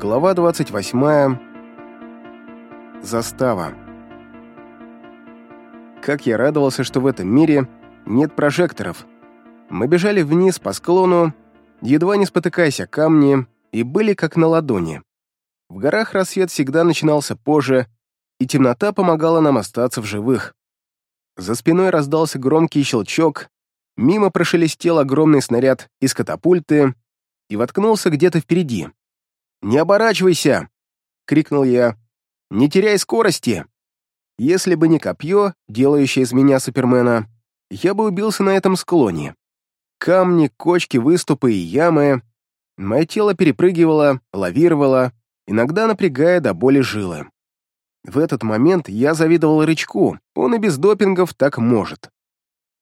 Глава 28. Застава. Как я радовался, что в этом мире нет прожекторов. Мы бежали вниз по склону, едва не спотыкаясь о камни, и были как на ладони. В горах рассвет всегда начинался позже, и темнота помогала нам остаться в живых. За спиной раздался громкий щелчок, мимо прошелестел огромный снаряд из катапульты и воткнулся где-то впереди. «Не оборачивайся!» — крикнул я. «Не теряй скорости!» Если бы не копье, делающее из меня Супермена, я бы убился на этом склоне. Камни, кочки, выступы и ямы. Мое тело перепрыгивало, лавировало, иногда напрягая до боли жилы. В этот момент я завидовал рычку, он и без допингов так может.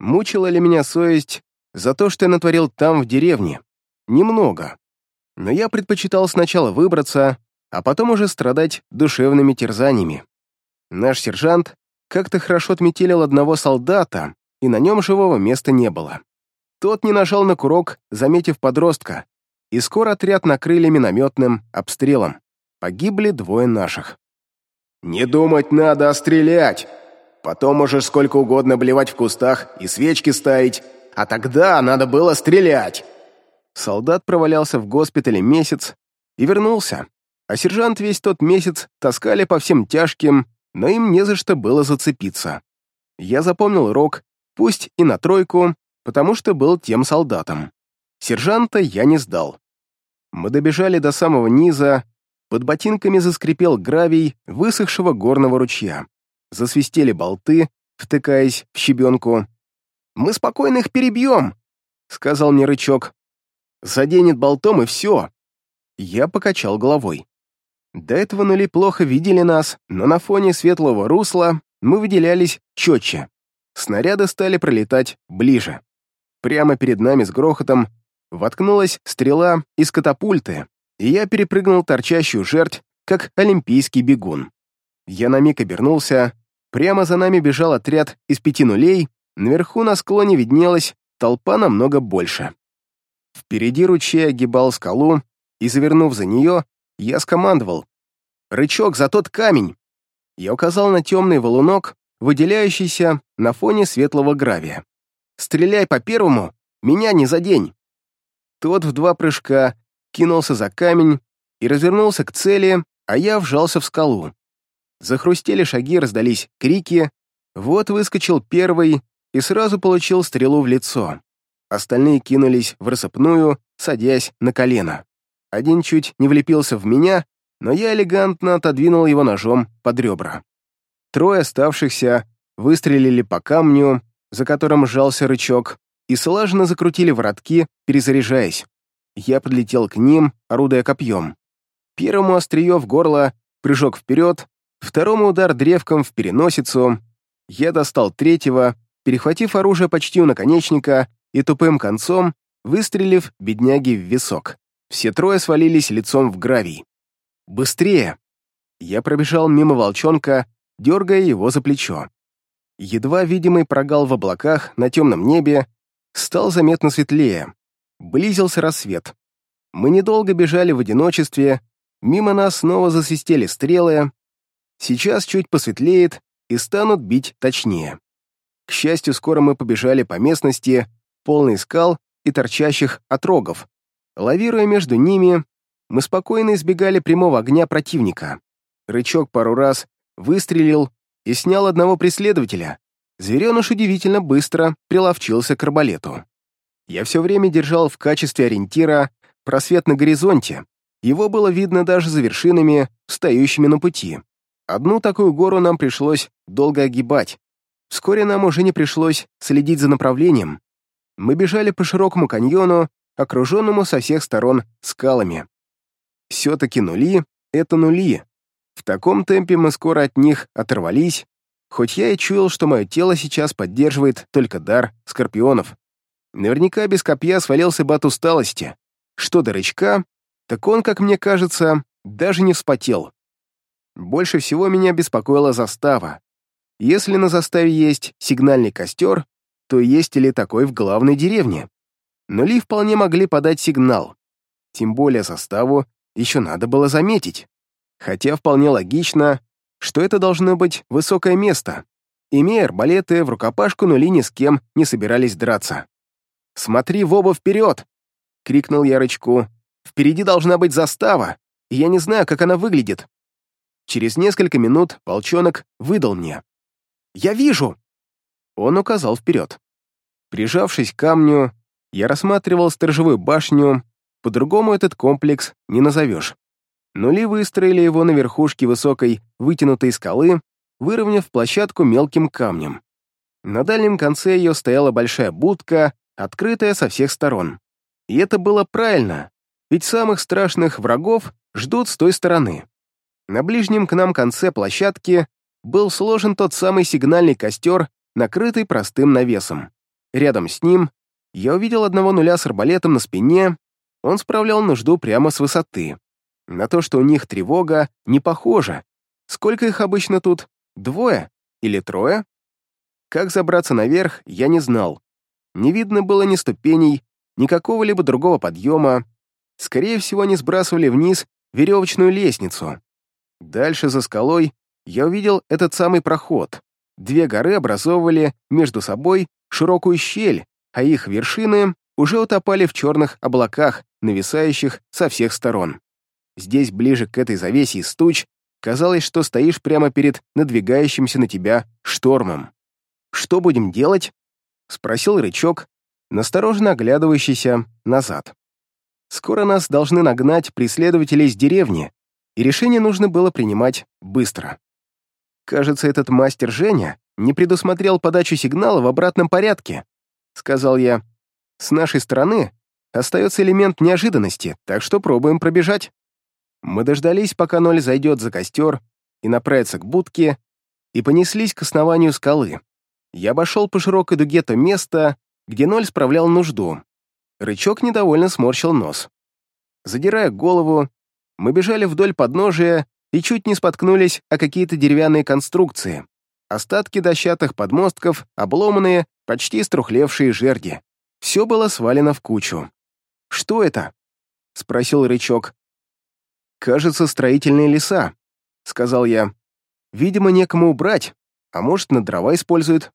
Мучила ли меня совесть за то, что я натворил там, в деревне? Немного но я предпочитал сначала выбраться, а потом уже страдать душевными терзаниями. Наш сержант как-то хорошо отметелил одного солдата, и на нем живого места не было. Тот не нажал на курок, заметив подростка, и скоро отряд накрыли минометным обстрелом. Погибли двое наших. «Не думать надо, а стрелять! Потом можешь сколько угодно блевать в кустах и свечки ставить, а тогда надо было стрелять!» Солдат провалялся в госпитале месяц и вернулся, а сержант весь тот месяц таскали по всем тяжким, но им не за что было зацепиться. Я запомнил рок, пусть и на тройку, потому что был тем солдатом. Сержанта я не сдал. Мы добежали до самого низа, под ботинками заскрипел гравий высохшего горного ручья. Засвистели болты, втыкаясь в щебенку. «Мы спокойно их перебьем», — сказал мне рычок. Заденет болтом и все. Я покачал головой. До этого нули плохо видели нас, но на фоне светлого русла мы выделялись четче. Снаряды стали пролетать ближе. Прямо перед нами с грохотом воткнулась стрела из катапульты, и я перепрыгнул торчащую жерть, как олимпийский бегун. Я на миг обернулся, прямо за нами бежал отряд из пяти нулей, наверху на склоне виднелась толпа намного больше. Впереди ручей огибал скалу, и, завернув за нее, я скомандовал. «Рычок за тот камень!» Я указал на темный валунок, выделяющийся на фоне светлого гравия. «Стреляй по первому, меня не задень!» Тот в два прыжка кинулся за камень и развернулся к цели, а я вжался в скалу. Захрустели шаги, раздались крики. Вот выскочил первый и сразу получил стрелу в лицо. Остальные кинулись в рассыпную, садясь на колено. Один чуть не влепился в меня, но я элегантно отодвинул его ножом под ребра. Трое оставшихся выстрелили по камню, за которым сжался рычаг, и слаженно закрутили воротки, перезаряжаясь. Я подлетел к ним, орудуя копьем. Первому острие в горло, прыжок вперед, второму удар древком в переносицу. Я достал третьего, перехватив оружие почти у наконечника и тупым концом, выстрелив бедняги в висок. Все трое свалились лицом в гравий. «Быстрее!» Я пробежал мимо волчонка, дергая его за плечо. Едва видимый прогал в облаках на темном небе стал заметно светлее. Близился рассвет. Мы недолго бежали в одиночестве, мимо нас снова засвистели стрелы. Сейчас чуть посветлеет и станут бить точнее. К счастью, скоро мы побежали по местности, полный скал и торчащих отрогов. Лавируя между ними, мы спокойно избегали прямого огня противника. Рычок пару раз выстрелил и снял одного преследователя. Звереныш удивительно быстро приловчился к арбалету. Я все время держал в качестве ориентира просвет на горизонте. Его было видно даже за вершинами, стоящими на пути. Одну такую гору нам пришлось долго огибать. Вскоре нам уже не пришлось следить за направлением, мы бежали по широкому каньону, окруженному со всех сторон скалами. Все-таки нули — это нули. В таком темпе мы скоро от них оторвались, хоть я и чуял, что мое тело сейчас поддерживает только дар скорпионов. Наверняка без копья свалился бы от усталости. Что до рычка, так он, как мне кажется, даже не вспотел. Больше всего меня беспокоила застава. Если на заставе есть сигнальный костер, что есть ли такой в главной деревне. Но Ли вполне могли подать сигнал. Тем более составу еще надо было заметить. Хотя вполне логично, что это должно быть высокое место. Имея арбалеты в рукопашку, но Ли ни с кем не собирались драться. «Смотри в оба вперед!» — крикнул Ярочку. «Впереди должна быть застава, и я не знаю, как она выглядит». Через несколько минут волчонок выдал мне. «Я вижу!» Он указал вперед. Прижавшись к камню, я рассматривал сторожевую башню, по-другому этот комплекс не назовешь. Нули выстроили его на верхушке высокой вытянутой скалы, выровняв площадку мелким камнем. На дальнем конце ее стояла большая будка, открытая со всех сторон. И это было правильно, ведь самых страшных врагов ждут с той стороны. На ближнем к нам конце площадки был сложен тот самый сигнальный костер, накрытый простым навесом. Рядом с ним я увидел одного нуля с арбалетом на спине, он справлял нужду прямо с высоты. На то, что у них тревога, не похоже. Сколько их обычно тут? Двое? Или трое? Как забраться наверх, я не знал. Не видно было ни ступеней, ни какого-либо другого подъема. Скорее всего, они сбрасывали вниз веревочную лестницу. Дальше за скалой я увидел этот самый проход. Две горы образовывали между собой широкую щель, а их вершины уже утопали в черных облаках, нависающих со всех сторон. Здесь, ближе к этой завесе из туч, казалось, что стоишь прямо перед надвигающимся на тебя штормом. «Что будем делать?» — спросил рычок, настороженно оглядывающийся назад. «Скоро нас должны нагнать преследователи из деревни, и решение нужно было принимать быстро». «Кажется, этот мастер Женя не предусмотрел подачу сигнала в обратном порядке», — сказал я. «С нашей стороны остается элемент неожиданности, так что пробуем пробежать». Мы дождались, пока Ноль зайдет за костер и направится к будке, и понеслись к основанию скалы. Я обошел по широкой дуге то место, где Ноль справлял нужду. Рычок недовольно сморщил нос. Задирая голову, мы бежали вдоль подножия и чуть не споткнулись о какие-то деревянные конструкции, остатки дощатых подмостков, обломанные, почти струхлевшие жерди. Все было свалено в кучу. «Что это?» — спросил рычок. «Кажется, строительные леса», — сказал я. «Видимо, некому убрать, а может, на дрова используют».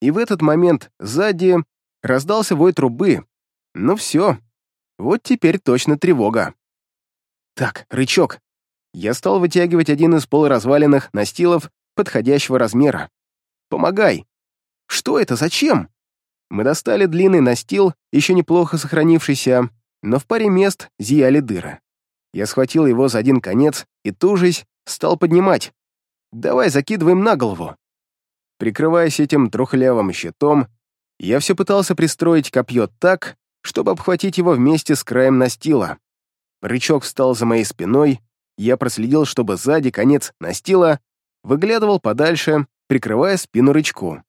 И в этот момент сзади раздался вой трубы. Ну все, вот теперь точно тревога. «Так, рычок, я стал вытягивать один из полуразваленных настилов подходящего размера. «Помогай!» «Что это? Зачем?» Мы достали длинный настил, еще неплохо сохранившийся, но в паре мест зияли дыры. Я схватил его за один конец и, тужись, стал поднимать. «Давай закидываем на голову!» Прикрываясь этим трухлявым щитом, я все пытался пристроить копье так, чтобы обхватить его вместе с краем настила. Рычок встал за моей спиной, я проследил, чтобы сзади конец настила выглядывал подальше, прикрывая спину рычку.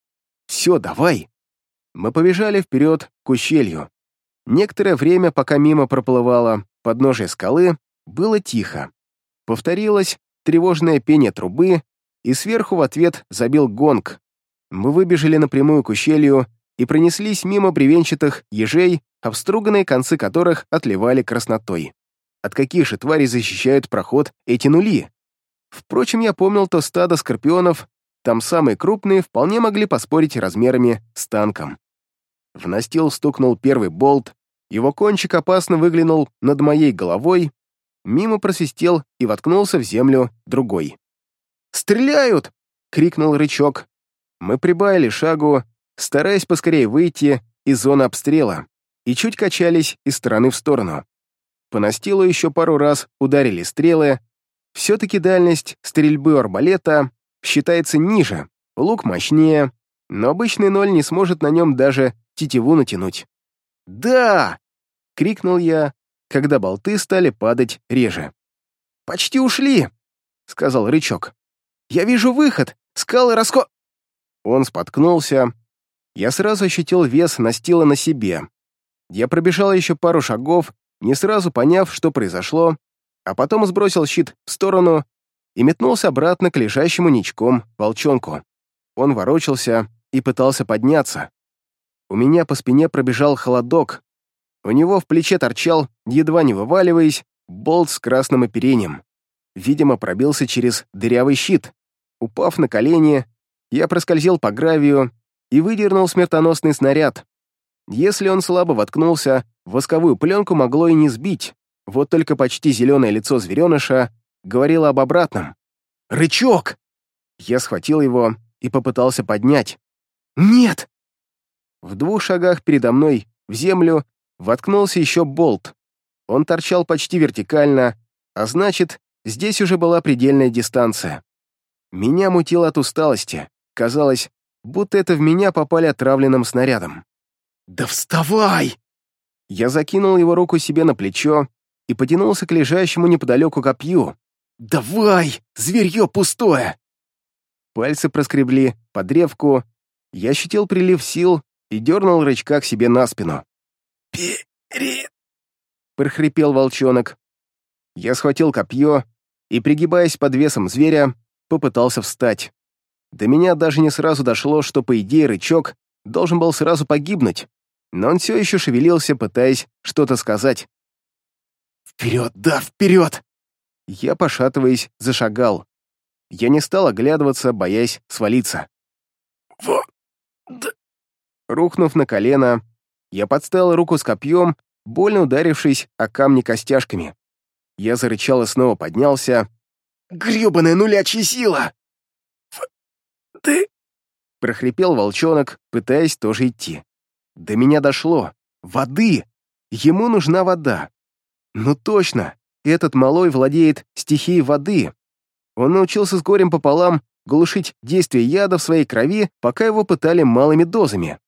«Все, давай!» Мы побежали вперед к ущелью. Некоторое время, пока мимо проплывало подножие скалы, было тихо. Повторилось тревожное пение трубы, и сверху в ответ забил гонг. Мы выбежали напрямую к ущелью и пронеслись мимо бревенчатых ежей, обструганные концы которых отливали краснотой. От каких же тварей защищают проход эти нули? Впрочем, я помнил то стадо скорпионов, там самые крупные вполне могли поспорить размерами с танком. В настил стукнул первый болт, его кончик опасно выглянул над моей головой, мимо просвистел и воткнулся в землю другой. «Стреляют!» — крикнул рычок. Мы прибавили шагу, стараясь поскорее выйти из зоны обстрела, и чуть качались из стороны в сторону. По настилу еще пару раз ударили стрелы. Все-таки дальность стрельбы арбалета считается ниже, лук мощнее, но обычный ноль не сможет на нем даже тетиву натянуть. «Да!» — крикнул я, когда болты стали падать реже. «Почти ушли!» — сказал рычок. «Я вижу выход! Скалы раско...» Он споткнулся. Я сразу ощутил вес настила на себе. Я пробежал еще пару шагов не сразу поняв, что произошло, а потом сбросил щит в сторону и метнулся обратно к лежащему ничком волчонку. Он ворочался и пытался подняться. У меня по спине пробежал холодок. У него в плече торчал, едва не вываливаясь, болт с красным оперением. Видимо, пробился через дырявый щит. Упав на колени, я проскользил по гравию и выдернул смертоносный снаряд. Если он слабо воткнулся, восковую пленку могло и не сбить, вот только почти зеленое лицо звереныша говорило об обратном. «Рычок!» Я схватил его и попытался поднять. «Нет!» В двух шагах передо мной, в землю, воткнулся еще болт. Он торчал почти вертикально, а значит, здесь уже была предельная дистанция. Меня мутило от усталости. Казалось, будто это в меня попали отравленным снарядом. «Да вставай!» Я закинул его руку себе на плечо и потянулся к лежащему неподалеку копью. «Давай, зверье пустое!» Пальцы проскребли под древку, я ощутил прилив сил и дернул рычка к себе на спину. «Перед!» — прохрипел волчонок. Я схватил копье и, пригибаясь под весом зверя, попытался встать. До меня даже не сразу дошло, что, по идее, рычок должен был сразу погибнуть, но он все еще шевелился, пытаясь что-то сказать. «Вперед, да, вперед!» Я, пошатываясь, зашагал. Я не стал оглядываться, боясь свалиться. Во, да! Рухнув на колено, я подставил руку с копьем, больно ударившись о камни костяшками. Я зарычал и снова поднялся. Гребаная нулячья сила!» «Ты...» — прохрипел волчонок, пытаясь тоже идти. До меня дошло. Воды! Ему нужна вода. Ну точно, этот малой владеет стихией воды. Он научился с горем пополам глушить действие яда в своей крови, пока его пытали малыми дозами.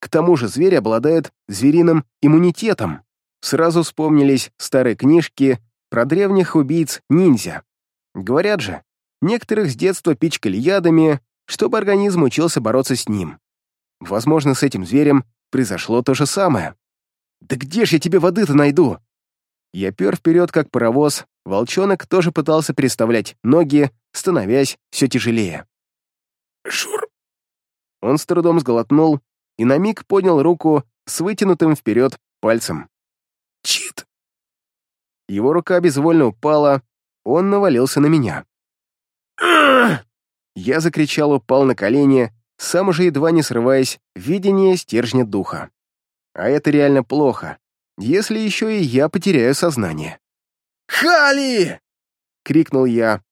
К тому же зверь обладает звериным иммунитетом. Сразу вспомнились старые книжки про древних убийц-ниндзя. Говорят же, некоторых с детства пичкали ядами, чтобы организм учился бороться с ним. Возможно, с этим зверем произошло то же самое. «Да где ж я тебе воды-то найду?» Я пер вперед, как паровоз. Волчонок тоже пытался переставлять ноги, становясь все тяжелее. «Шур!» Он с трудом сглотнул и на миг поднял руку с вытянутым вперед пальцем. «Чит!» Его рука безвольно упала, он навалился на меня. Я закричал, упал на колени, сам уже едва не срываясь в видение стержня духа. А это реально плохо, если еще и я потеряю сознание. «Хали!» — крикнул я.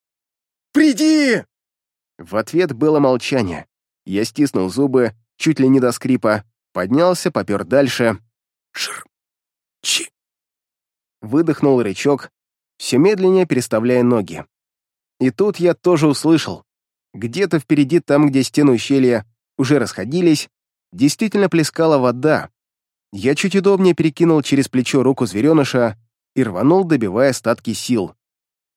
«Приди!» В ответ было молчание. Я стиснул зубы, чуть ли не до скрипа, поднялся, попер дальше. Шр. Чи. Выдохнул рычок, все медленнее переставляя ноги. И тут я тоже услышал. Где-то впереди, там, где стены ущелья уже расходились, действительно плескала вода. Я чуть удобнее перекинул через плечо руку звереныша и рванул, добивая остатки сил.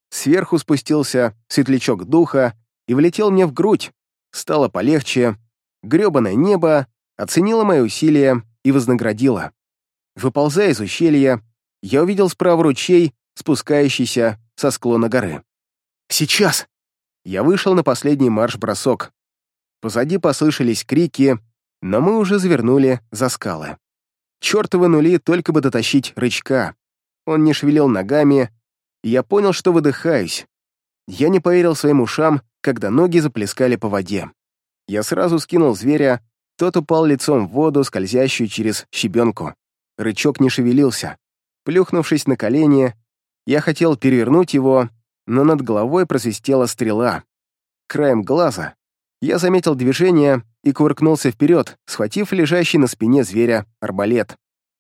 Сверху спустился светлячок духа и влетел мне в грудь. Стало полегче. Грёбаное небо оценило мои усилия и вознаградило. Выползая из ущелья, я увидел справа ручей, спускающийся со склона горы. «Сейчас!» я вышел на последний марш-бросок. Позади послышались крики, но мы уже завернули за скалы. Чёртовы нули только бы дотащить рычка. Он не шевелил ногами, и я понял, что выдыхаюсь. Я не поверил своим ушам, когда ноги заплескали по воде. Я сразу скинул зверя, тот упал лицом в воду, скользящую через щебенку. Рычок не шевелился. Плюхнувшись на колени, я хотел перевернуть его, но над головой просвистела стрела. Краем глаза я заметил движение и кувыркнулся вперед, схватив лежащий на спине зверя арбалет.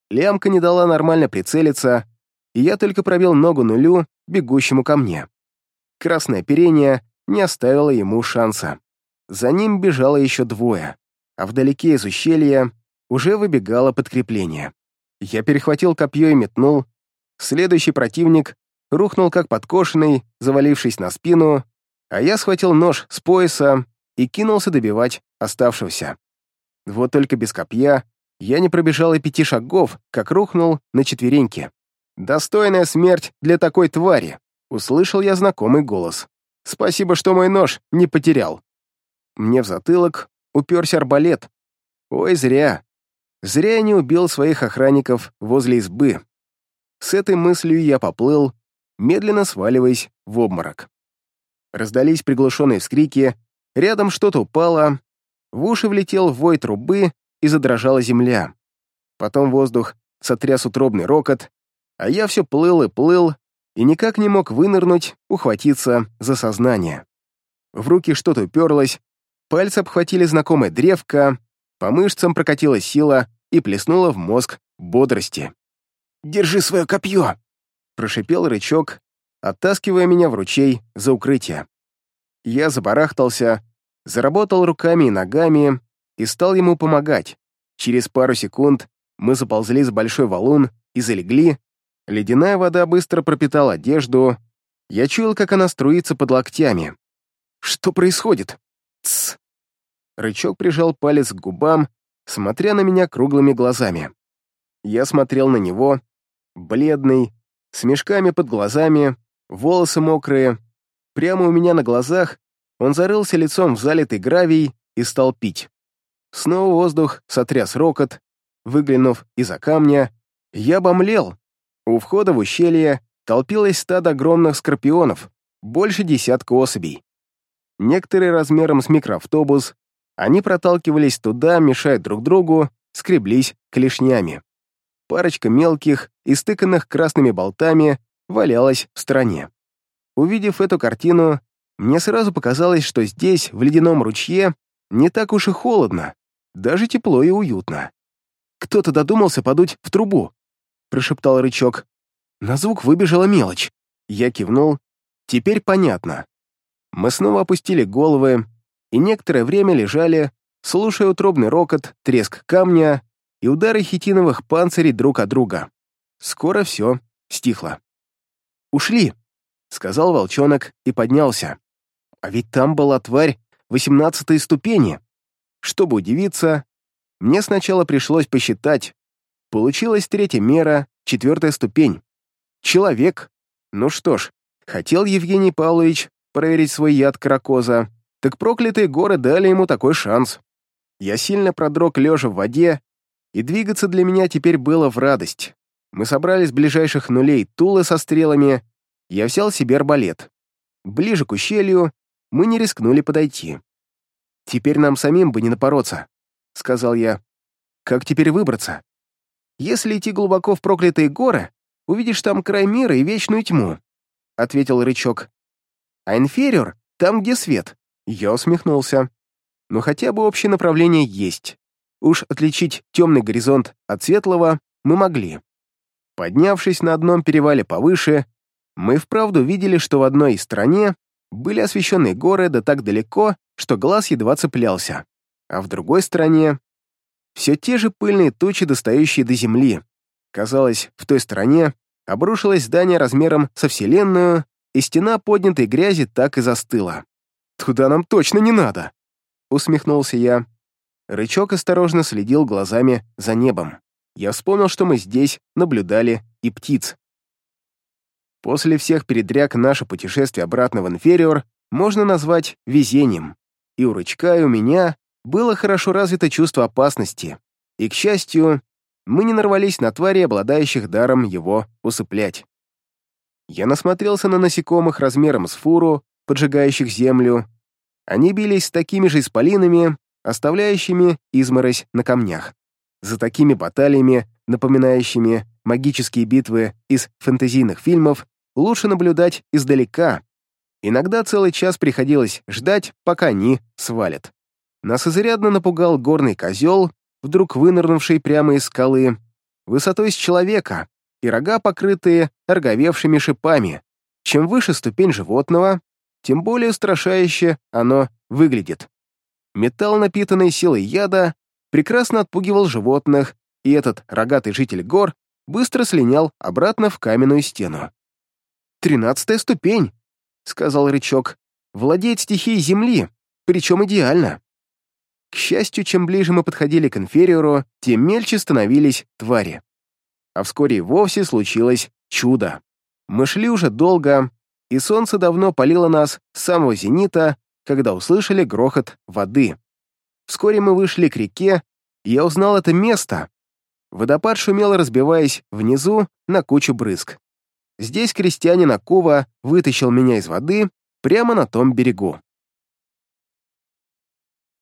Лямка не дала нормально прицелиться, и я только пробил ногу нулю, бегущему ко мне. Красное оперение не оставило ему шанса. За ним бежало еще двое, а вдалеке из ущелья уже выбегало подкрепление. Я перехватил копье и метнул. Следующий противник рухнул как подкошенный, завалившись на спину, а я схватил нож с пояса и кинулся добивать оставшегося. Вот только без копья я не пробежал и пяти шагов, как рухнул на четвереньки. «Достойная смерть для такой твари!» — услышал я знакомый голос. «Спасибо, что мой нож не потерял!» Мне в затылок уперся арбалет. Ой, зря. Зря я не убил своих охранников возле избы. С этой мыслью я поплыл медленно сваливаясь в обморок. Раздались приглушенные вскрики, рядом что-то упало, в уши влетел вой трубы и задрожала земля. Потом воздух сотряс утробный рокот, а я все плыл и плыл, и никак не мог вынырнуть, ухватиться за сознание. В руки что-то уперлось, пальцы обхватили знакомое древко, по мышцам прокатилась сила и плеснула в мозг бодрости. «Держи свое копье!» прошипел рычок, оттаскивая меня в ручей за укрытие. Я забарахтался, заработал руками и ногами и стал ему помогать. Через пару секунд мы заползли за большой валун и залегли. Ледяная вода быстро пропитала одежду. Я чуял, как она струится под локтями. «Что происходит?» «Тсс!» Рычок прижал палец к губам, смотря на меня круглыми глазами. Я смотрел на него, бледный, с мешками под глазами, волосы мокрые. Прямо у меня на глазах он зарылся лицом в залитый гравий и стал пить. Снова воздух сотряс рокот. Выглянув из-за камня, я бомлел. У входа в ущелье толпилось стадо огромных скорпионов, больше десятка особей. Некоторые размером с микроавтобус, они проталкивались туда, мешая друг другу, скреблись клешнями парочка мелких, истыканных красными болтами, валялась в стороне. Увидев эту картину, мне сразу показалось, что здесь, в ледяном ручье, не так уж и холодно, даже тепло и уютно. «Кто-то додумался подуть в трубу», — прошептал рычок. На звук выбежала мелочь. Я кивнул. «Теперь понятно». Мы снова опустили головы и некоторое время лежали, слушая утробный рокот, треск камня, и удары хитиновых панцирей друг от друга. Скоро все стихло. «Ушли!» — сказал волчонок и поднялся. «А ведь там была тварь восемнадцатой ступени!» Чтобы удивиться, мне сначала пришлось посчитать. Получилась третья мера, четвертая ступень. Человек. Ну что ж, хотел Евгений Павлович проверить свой яд каракоза, так проклятые горы дали ему такой шанс. Я сильно продрог лежа в воде и двигаться для меня теперь было в радость. Мы собрали с ближайших нулей тулы со стрелами. Я взял себе арбалет. Ближе к ущелью мы не рискнули подойти. «Теперь нам самим бы не напороться», — сказал я. «Как теперь выбраться? Если идти глубоко в проклятые горы, увидишь там край мира и вечную тьму», — ответил рычок. «А инфериор — там, где свет». Я усмехнулся. «Но хотя бы общее направление есть. Уж отличить темный горизонт от светлого мы могли. Поднявшись на одном перевале повыше, мы вправду видели, что в одной из стране были освещенные горы да так далеко, что глаз едва цеплялся, а в другой стране все те же пыльные тучи, достающие до земли. Казалось, в той стране обрушилось здание размером со Вселенную, и стена поднятой грязи так и застыла. «Туда нам точно не надо!» — усмехнулся я, Рычок осторожно следил глазами за небом. Я вспомнил, что мы здесь наблюдали и птиц. После всех передряг наше путешествие обратно в инфериор можно назвать везением. И у Рычка, и у меня было хорошо развито чувство опасности. И, к счастью, мы не нарвались на твари, обладающих даром его усыплять. Я насмотрелся на насекомых размером с фуру, поджигающих землю. Они бились с такими же исполинами, оставляющими изморозь на камнях. За такими баталиями, напоминающими магические битвы из фэнтезийных фильмов, лучше наблюдать издалека. Иногда целый час приходилось ждать, пока они свалят. Нас изрядно напугал горный козел, вдруг вынырнувший прямо из скалы, высотой с человека, и рога, покрытые торговевшими шипами. Чем выше ступень животного, тем более устрашающе оно выглядит. Металл, напитанный силой яда, прекрасно отпугивал животных, и этот рогатый житель гор быстро слинял обратно в каменную стену. «Тринадцатая ступень», — сказал рычок, — «владеет стихией земли, причем идеально». К счастью, чем ближе мы подходили к инфериору, тем мельче становились твари. А вскоре и вовсе случилось чудо. Мы шли уже долго, и солнце давно палило нас с самого зенита, когда услышали грохот воды. Вскоре мы вышли к реке, и я узнал это место. Водопад шумел, разбиваясь внизу на кучу брызг. Здесь крестьянин Акова вытащил меня из воды прямо на том берегу.